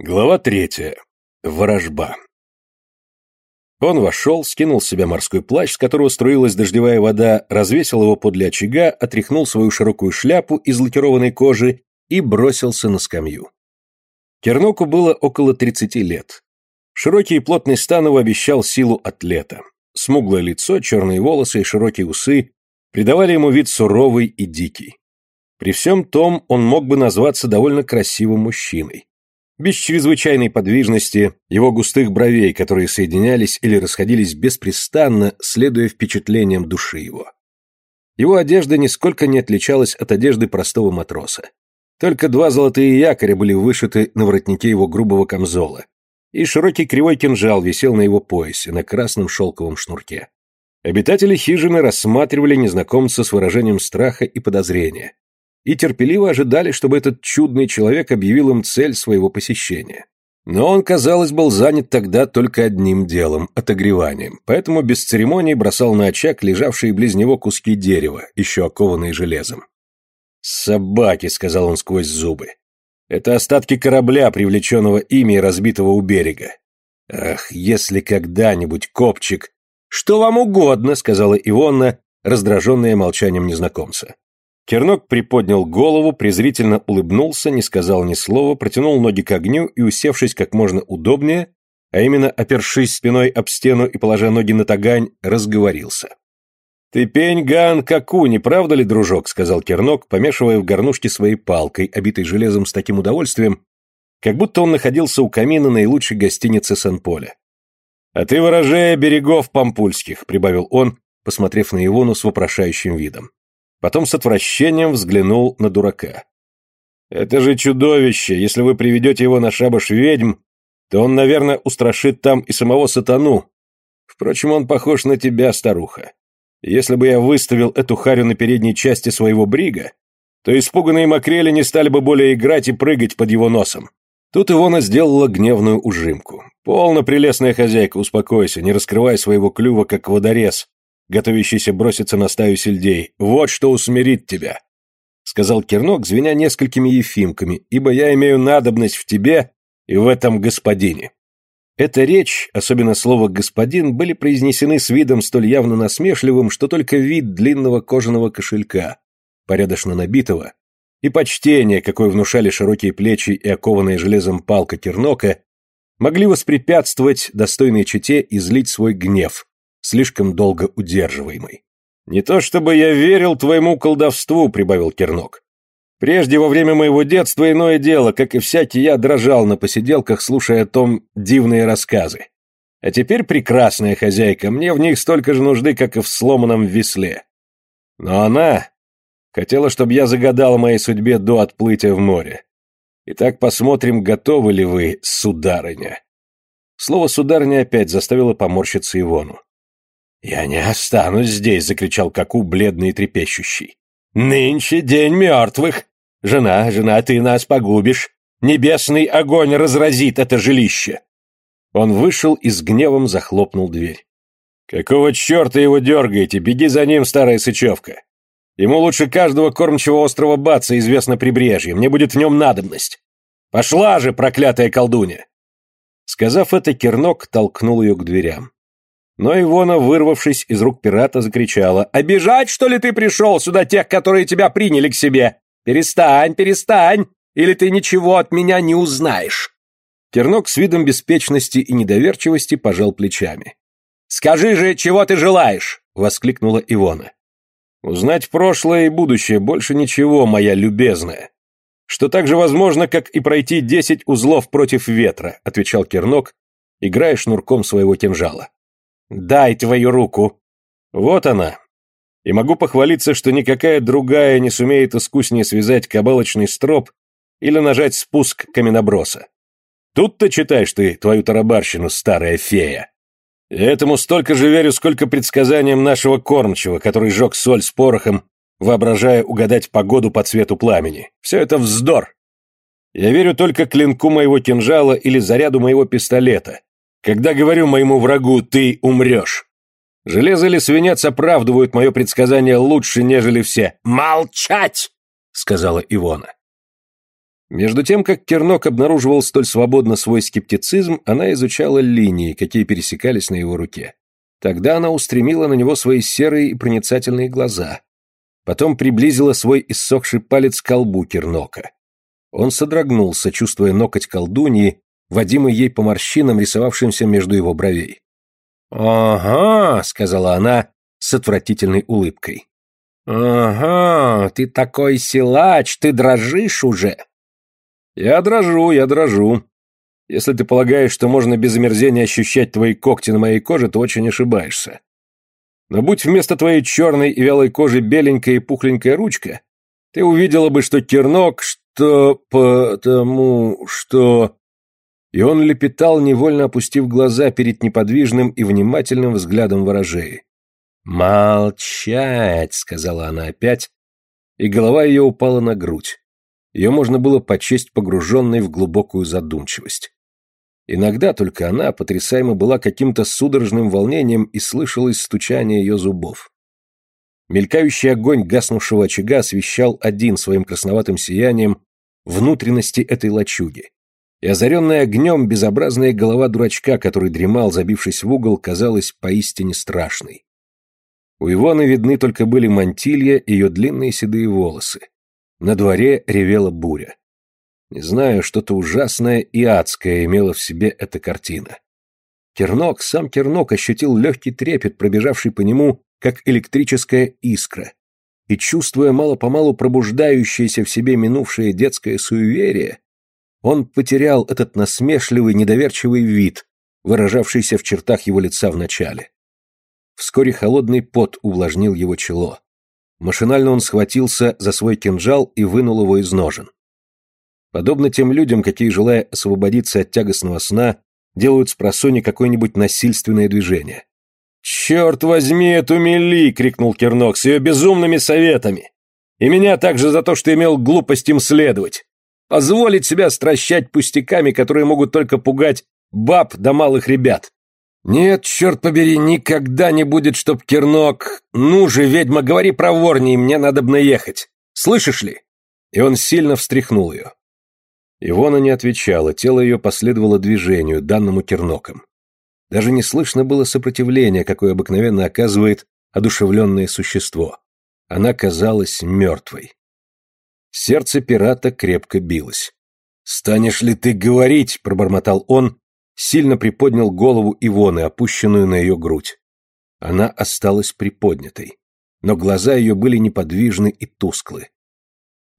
Глава третья. Ворожба. Он вошел, скинул с себя морской плащ, с которого струилась дождевая вода, развесил его подле очага, отряхнул свою широкую шляпу из лакированной кожи и бросился на скамью. Керноку было около тридцати лет. Широкий и плотный стан его обещал силу атлета. Смуглое лицо, черные волосы и широкие усы придавали ему вид суровый и дикий. При всем том он мог бы назваться довольно красивым мужчиной без чрезвычайной подвижности, его густых бровей, которые соединялись или расходились беспрестанно, следуя впечатлениям души его. Его одежда нисколько не отличалась от одежды простого матроса. Только два золотые якоря были вышиты на воротнике его грубого камзола, и широкий кривой кинжал висел на его поясе, на красном шелковом шнурке. Обитатели хижины рассматривали незнакомца с выражением страха и подозрения, и терпеливо ожидали, чтобы этот чудный человек объявил им цель своего посещения. Но он, казалось, был занят тогда только одним делом – отогреванием, поэтому без церемонии бросал на очаг лежавшие близ него куски дерева, еще окованные железом. «Собаки», – сказал он сквозь зубы. «Это остатки корабля, привлеченного ими и разбитого у берега. Ах, если когда-нибудь копчик...» «Что вам угодно», – сказала Ивонна, раздраженная молчанием незнакомца. Кернок приподнял голову, презрительно улыбнулся, не сказал ни слова, протянул ноги к огню и, усевшись как можно удобнее, а именно опершись спиной об стену и положа ноги на тагань, разговорился. «Ты пень ган каку, не правда ли, дружок?» — сказал Кернок, помешивая в горнушке своей палкой, обитой железом с таким удовольствием, как будто он находился у камина наилучшей гостиницы Сан-Поля. «А ты ворожея берегов пампульских», — прибавил он, посмотрев на Ивону с вопрошающим видом. Потом с отвращением взглянул на дурака. «Это же чудовище! Если вы приведете его на шабаш ведьм, то он, наверное, устрашит там и самого сатану. Впрочем, он похож на тебя, старуха. Если бы я выставил эту харю на передней части своего брига, то испуганные макрели не стали бы более играть и прыгать под его носом». Тут Ивона сделала гневную ужимку. «Полно, прелестная хозяйка, успокойся, не раскрывай своего клюва, как водорез, готовящийся броситься на стаю сельдей. «Вот что усмирит тебя!» — сказал Кернок, звеня несколькими ефимками, «ибо я имею надобность в тебе и в этом господине». Эта речь, особенно слово «господин», были произнесены с видом столь явно насмешливым, что только вид длинного кожаного кошелька, порядочно набитого, и почтение, какое внушали широкие плечи и окованная железом палка Кернока, могли воспрепятствовать достойной чете излить свой гнев, слишком долго удерживаемый. «Не то чтобы я верил твоему колдовству», — прибавил Кернок. «Прежде, во время моего детства, иное дело, как и всякий я дрожал на посиделках, слушая о том дивные рассказы. А теперь прекрасная хозяйка, мне в них столько же нужды, как и в сломанном весле. Но она хотела, чтобы я загадал моей судьбе до отплытия в море. Итак, посмотрим, готовы ли вы, сударыня». Слово «сударыня» опять заставило поморщиться Ивону. «Я не останусь здесь!» — закричал Каку, бледный и трепещущий. «Нынче день мертвых! Жена, жена, ты нас погубишь! Небесный огонь разразит это жилище!» Он вышел и с гневом захлопнул дверь. «Какого черта его дергаете? Беги за ним, старая сычевка! Ему лучше каждого кормчего острова Баца известно прибрежье, мне будет в нем надобность! Пошла же, проклятая колдунья!» Сказав это, Кернок толкнул ее к дверям. Но Ивона, вырвавшись из рук пирата, закричала. «Обижать, что ли, ты пришел сюда тех, которые тебя приняли к себе? Перестань, перестань, или ты ничего от меня не узнаешь!» Тернок с видом беспечности и недоверчивости пожал плечами. «Скажи же, чего ты желаешь?» — воскликнула Ивона. «Узнать прошлое и будущее, больше ничего, моя любезная. Что так же возможно, как и пройти десять узлов против ветра», — отвечал Кернок, играя шнурком своего кинжала. Дай твою руку. Вот она. И могу похвалиться, что никакая другая не сумеет искуснее связать кабалочный строп или нажать спуск каменоброса. Тут-то читаешь ты твою тарабарщину, старая фея. И этому столько же верю, сколько предсказаниям нашего кормчего, который жег соль с порохом, воображая угадать погоду по цвету пламени. Все это вздор. Я верю только клинку моего кинжала или заряду моего пистолета, когда говорю моему врагу «ты умрешь». Железо или свинец оправдывают мое предсказание лучше, нежели все. «Молчать!» — сказала Ивона. Между тем, как Кернок обнаруживал столь свободно свой скептицизм, она изучала линии, какие пересекались на его руке. Тогда она устремила на него свои серые и проницательные глаза. Потом приблизила свой иссохший палец к колбу Кернока. Он содрогнулся, чувствуя ноготь колдуньи, водимый ей по морщинам, рисовавшимся между его бровей. «Ага», — сказала она с отвратительной улыбкой. «Ага, ты такой силач, ты дрожишь уже!» «Я дрожу, я дрожу. Если ты полагаешь, что можно без омерзения ощущать твои когти на моей коже, то очень ошибаешься. Но будь вместо твоей черной и вялой кожи беленькая и пухленькая ручка, ты увидела бы, что кернок, что потому, что...» И он лепетал, невольно опустив глаза перед неподвижным и внимательным взглядом ворожеи. «Молчать!» — сказала она опять, и голова ее упала на грудь. Ее можно было почесть погруженной в глубокую задумчивость. Иногда только она, потрясаема была каким-то судорожным волнением и слышалось стучание ее зубов. Мелькающий огонь гаснувшего очага освещал один своим красноватым сиянием внутренности этой лачуги. И озаренная огнем безобразная голова дурачка, который дремал, забившись в угол, казалась поистине страшной. У Ивоны видны только были мантилья и ее длинные седые волосы. На дворе ревела буря. Не знаю, что-то ужасное и адское имела в себе эта картина. Кернок, сам Кернок ощутил легкий трепет, пробежавший по нему, как электрическая искра. И, чувствуя мало-помалу пробуждающееся в себе минувшее детское суеверие, он потерял этот насмешливый, недоверчивый вид, выражавшийся в чертах его лица в начале. Вскоре холодный пот увлажнил его чело. Машинально он схватился за свой кинжал и вынул его из ножен. Подобно тем людям, какие, желая освободиться от тягостного сна, делают с просони какое-нибудь насильственное движение. «Черт возьми эту мели!» — крикнул Кернок с ее безумными советами. «И меня также за то, что имел глупость им следовать. Позволить себя стращать пустяками, которые могут только пугать баб да малых ребят. «Нет, черт побери, никогда не будет, чтоб Кернок... Ну же, ведьма, говори проворней, мне надо бы наехать. Слышишь ли?» И он сильно встряхнул ее. Ивона не отвечала, тело ее последовало движению, данному Керноком. Даже не слышно было сопротивления, какое обыкновенно оказывает одушевленное существо. Она казалась мертвой. Сердце пирата крепко билось. «Станешь ли ты говорить?» — пробормотал он, сильно приподнял голову Ивоны, опущенную на ее грудь. Она осталась приподнятой, но глаза ее были неподвижны и тусклы.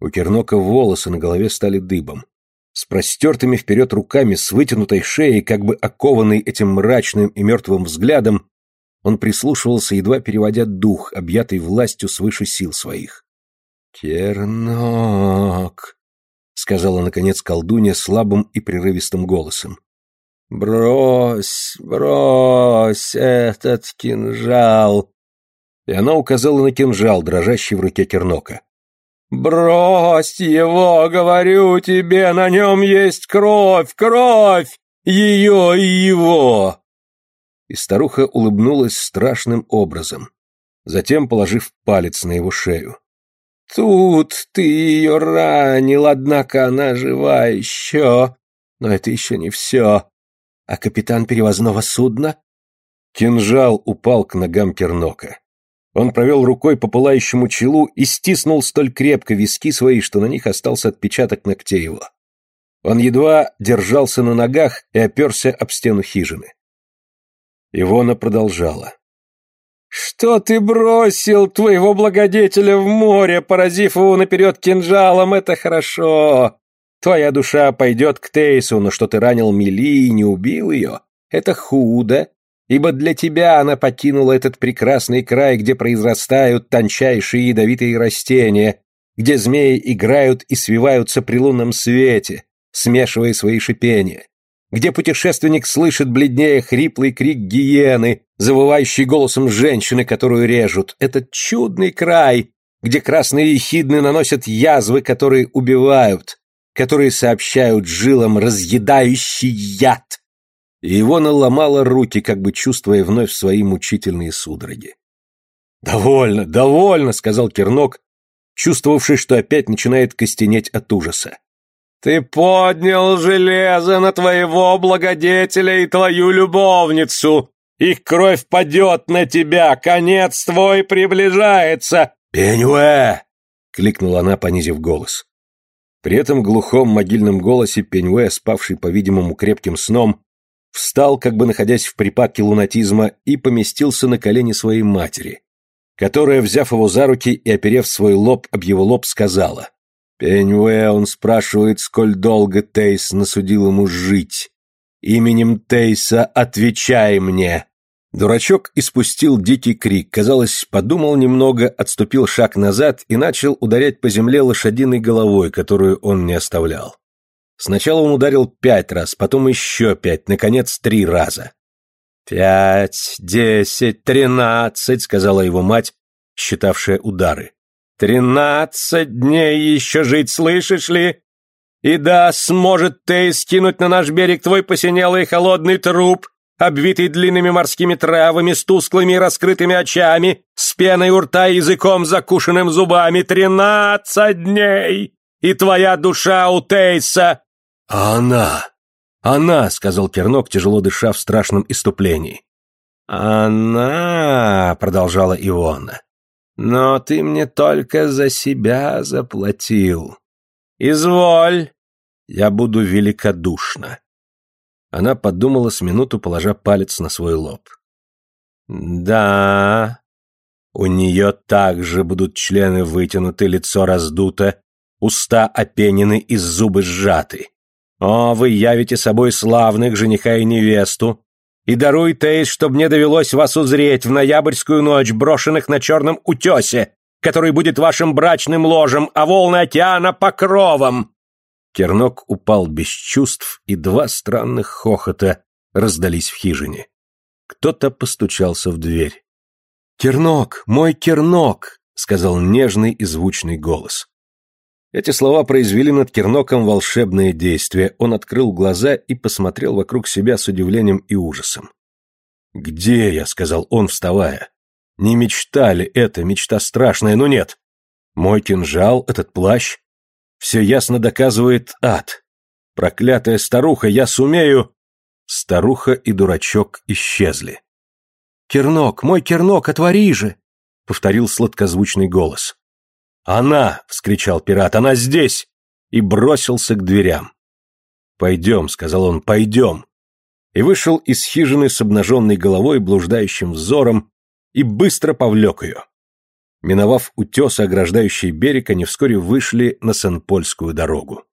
У Кернока волосы на голове стали дыбом. С простертыми вперед руками, с вытянутой шеей, как бы окованный этим мрачным и мертвым взглядом, он прислушивался, едва переводя дух, объятый властью свыше сил своих. «Кернок», — сказала, наконец, колдунья слабым и прерывистым голосом. «Брось, брось этот кинжал!» И она указала на кинжал, дрожащий в руке Кернока. «Брось его, говорю тебе, на нем есть кровь, кровь! Ее и его!» И старуха улыбнулась страшным образом, затем положив палец на его шею. «Тут ты ее ранил, однако она жива еще, но это еще не все. А капитан перевозного судна? Кинжал упал к ногам Кернока. Он провел рукой по пылающему челу и стиснул столь крепко виски свои, что на них остался отпечаток ногтей его. Он едва держался на ногах и оперся об стену хижины. Ивона продолжала. «Что ты бросил твоего благодетеля в море, поразив его наперед кинжалом? Это хорошо. Твоя душа пойдет к Тейсу, но что ты ранил Мили и не убил ее, это худо, ибо для тебя она покинула этот прекрасный край, где произрастают тончайшие ядовитые растения, где змеи играют и свиваются при лунном свете, смешивая свои шипения, где путешественник слышит бледнее хриплый крик гиены, завывающий голосом женщины, которую режут. Этот чудный край, где красные ехидны наносят язвы, которые убивают, которые сообщают жилам разъедающий яд. И его наломало руки, как бы чувствуя вновь свои мучительные судороги. «Довольно, довольно», — сказал Кернок, чувствовавший, что опять начинает костенеть от ужаса. Ты поднял железо на твоего благодетеля и твою любовницу. Их кровь падет на тебя, конец твой приближается. Пеньуэ! кликнула она, понизив голос. При этом глухом могильном голосе Пеньуэ, спавший, по-видимому, крепким сном, встал, как бы находясь в припадке лунатизма, и поместился на колени своей матери, которая, взяв его за руки и оперев свой лоб об его лоб, сказала Пеньуэ, он спрашивает, сколь долго Тейс насудил ему жить. Именем Тейса отвечай мне. Дурачок испустил дикий крик, казалось, подумал немного, отступил шаг назад и начал ударять по земле лошадиной головой, которую он не оставлял. Сначала он ударил пять раз, потом еще пять, наконец три раза. «Пять, десять, тринадцать», — сказала его мать, считавшая удары. Тринадцать дней еще жить, слышишь ли? И да, сможет ты скинуть на наш берег твой посинелый холодный труп, обвитый длинными морскими травами, с тусклыми и раскрытыми очами, с пеной у рта и языком закушенным зубами. Тринадцать дней! И твоя душа у Тейса!» «А она! Она!» — сказал Кернок, тяжело дыша в страшном иступлении. «Она!» — продолжала Иона. Но ты мне только за себя заплатил. Изволь, я буду великодушна. Она подумала с минуту, положа палец на свой лоб. Да, у нее также будут члены вытянуты, лицо раздуто, уста опенены и зубы сжаты. О, вы явите собой славных жениха и невесту, и даруй, Тейс, чтоб мне довелось вас узреть в ноябрьскую ночь, брошенных на черном утесе, который будет вашим брачным ложем, а волны океана покровом!» Кернок упал без чувств, и два странных хохота раздались в хижине. Кто-то постучался в дверь. «Кернок! Мой Кернок!» — сказал нежный и звучный голос. Эти слова произвели над Керноком волшебное действие. Он открыл глаза и посмотрел вокруг себя с удивлением и ужасом. «Где я?» — сказал он, вставая. «Не мечта ли это, мечта страшная, но нет. Мой кинжал, этот плащ, все ясно доказывает ад. Проклятая старуха, я сумею...» Старуха и дурачок исчезли. «Кернок, мой Кернок, отвори же!» — повторил сладкозвучный голос. «Она!» — вскричал пират. «Она здесь!» И бросился к дверям. «Пойдем», — сказал он, — «пойдем». И вышел из хижины с обнаженной головой, блуждающим взором, и быстро повлек ее. Миновав утесы, ограждающие берег, они вскоре вышли на Сен-Польскую дорогу.